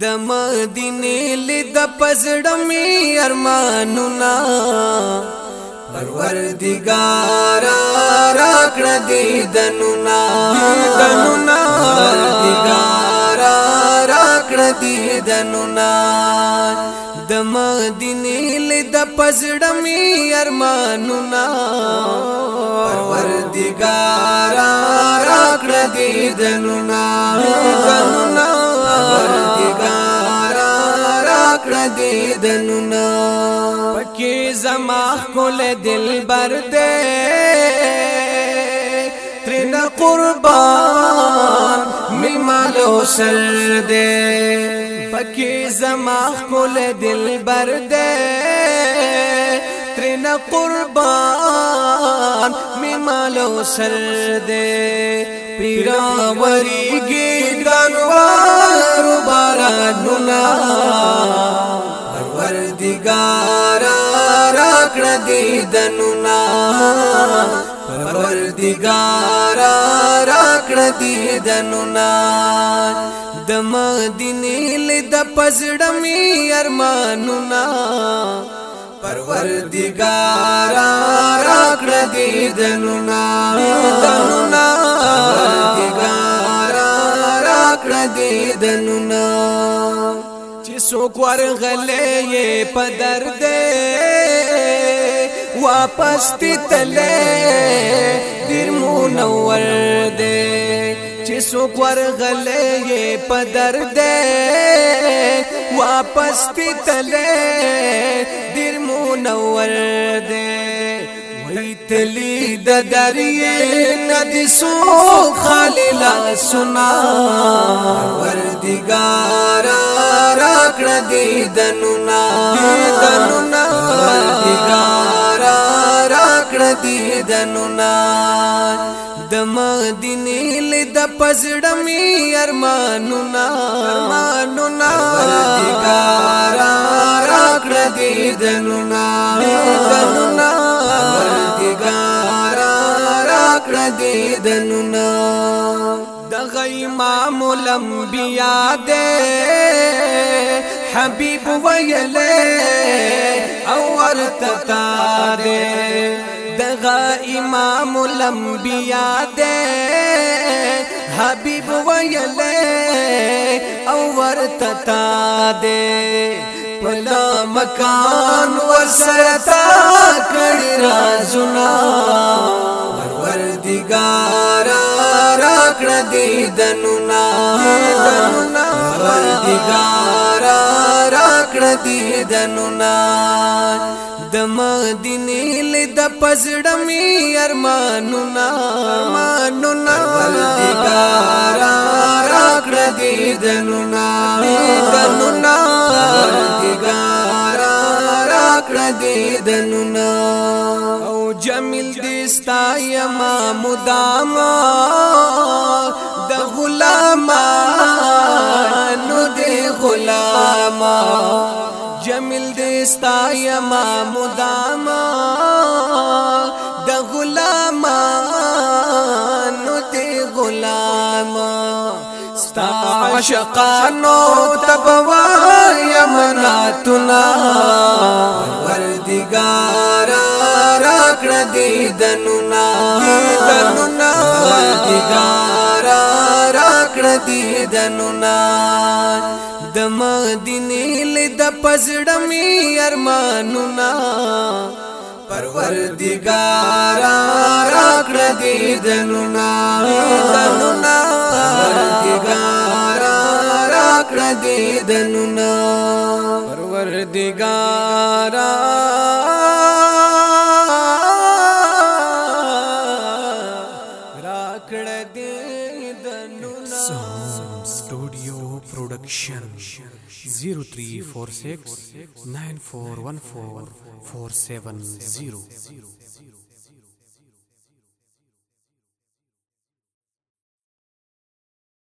د مدینه لید پزړمی ارمانونه پروردگار راکړه دې دنونا دنونا پروردگار راکړه دې دنونا د مدینه لید پزړمی ارمانونه پروردگار راکړه دې دنونا دې دنونا پکې زما کول دلبر دې ترن قربان ممالو سر دې پکې زما کول دلبر دې ترن قربان ممالو سر دې پیرا وریږي دنوار بارانونه پروردگارا راکړه دې دنونا پروردگارا راکړه دې دنونا د مدینه لید پزړه می ارمانونا پروردگارا راکړه دې دنونا دنونا پروردگارا راکړه دې دنونا سوک ورغلی په درد واپس تی تلې دیر مونور دې چې سوک ورغلی په درد واپس تی تلې دیر مونور دې تلی د دریا ندی سو خالی لا سنا وردګار راکړه دې دنونا دنونا وردګار راکړه دې دنونا د مدینه لید پزړم ارمانونا ارمانونا وردګار راکړه دې دنونا دیدنونا دغه امام الانبیاء دے حبیب ویلے او تتا دے دا دغه امام الانبیاء دے حبیب ویلے او تتا دے پلا مکان ورسرتا کړي رازنا پروردگارا راکړه دې دنونا پروردگارا راکړه دې دنونا د مدینه لید پزړه می ارمانونا ارمانونا پروردگارا راکړه دې دنونا دنونا پروردگارا راکړه دې دنونا او جمیل دې استایما مداما د غلاما نو د غلاما جمیل د استایما مداما د غلاما نو د غلاما ستا عاشقانو تبوا یمناتنا وردګارا کړه دې دنونا دنونا دیدارا را کړه دې دنونا د مدینه لید پزړم ارمانونا پروردگار را کړه دې دنونا دنونا پروردگار را کړه دې دنونا پروردگار کړه دې دنو studio production zero three four six nine four one four four seven zero